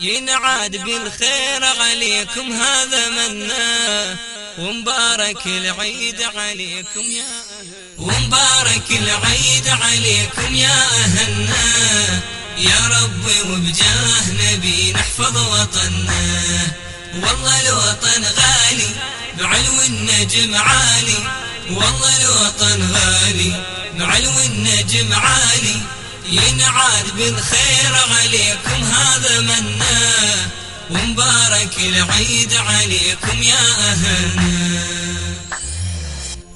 ينعاد بالخير عليكم هذا منا. ومبارك العيد عليكم يا أهل. ومبارك العيد عليكم يا أهلنا. يا رب وبجاه نبي نحفظ وطننا. والله الوطن غالي بعلو النجم عالي. والله الوطن غالي بعلو النجم عالي. ينعاد بالخير عليكم هذا منا. ومبارك العيد عليكم يا أهلنا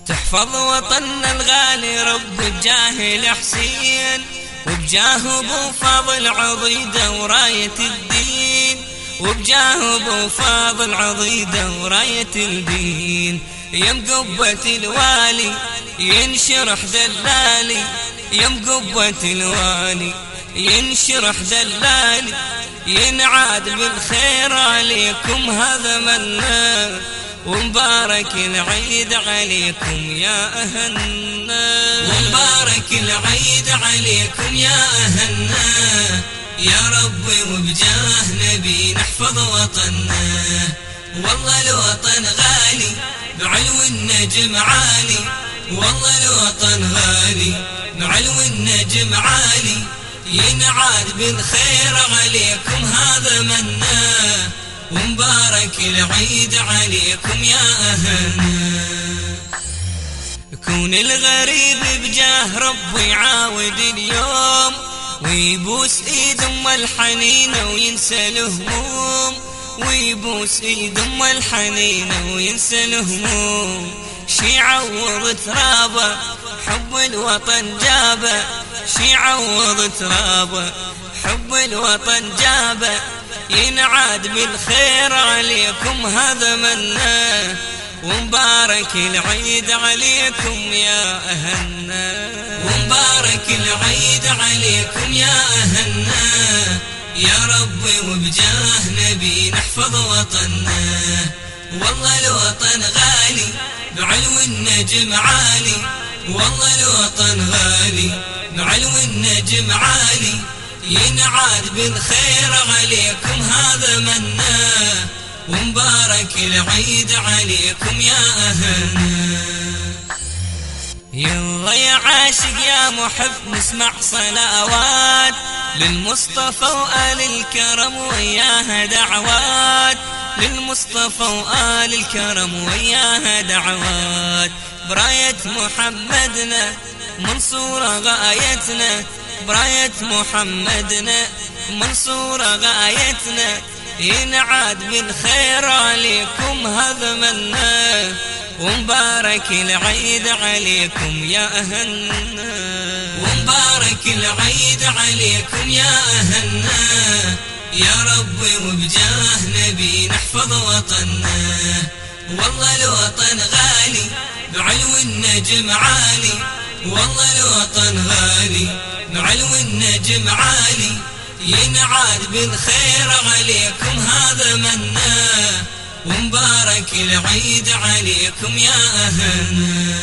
تحفظ وطننا الغالي رب الجاهل حسين وبجاه أبو فاضل عضيده ورايه الدين. وبجاه أبو فاضل عضيده ورايه الدين. يم قبة الوالي ينشرح دلالي يم قبة الوالي ينشرح دلالي. ينعاد بالخير عليكم هذا منا ومبارك العيد عليكم يا أهلنا ومبارك العيد عليكم يا أهلنا يا رب وبجاه نبي نحفظ وطننا والله الوطن غالي بعلو النجم عالي. والله الوطن غالي بعلو النجم عالي. ينعاد بالخير عليكم هذا منا ومبارك العيد عليكم يا أهلنا كون الغريب بجاه ربي يعاود اليوم ويبوس إيد أم الحنينة وينسى الهموم. ويبوس إيد أم الحنينة وينسى الهموم. شي عوض ترابه حب الوطن جابة. شي عوض ترابه حب الوطن جابه ينعاد بالخير عليكم هذا منا ومبارك العيد عليكم يا أهلنا ومبارك العيد عليكم يا أهلنا يا رب وبجاه نبي نحفظ وطننا والله الوطن غالي بعلو النجم عالي. والله الوطن غالي بعلو النجم عالي. ينعاد بالخير عليكم هذا منا. ومبارك العيد عليكم يا أهلنا. يلا يا عاشق يا محب نسمع صلوات. للمصطفى وآل الكرم وياها دعوات. للمصطفى وآل الكرم وياها دعوات. برأية محمدنا منصورة غايتنا براية محمدنا. منصورة غايتنا ينعاد بالخير عليكم هذا منا ومبارك العيد عليكم يا أهلنا. ومبارك العيد عليكم يا أهلنا. يا رب وبجاه نبي نحفظ وطننا. والله الوطن غالي بعلو النجم عالي. والله الوطن غالي بعلو النجم عالي. ينعاد بالخير عليكم هذا منا. ومبارك العيد عليكم يا أهلنا.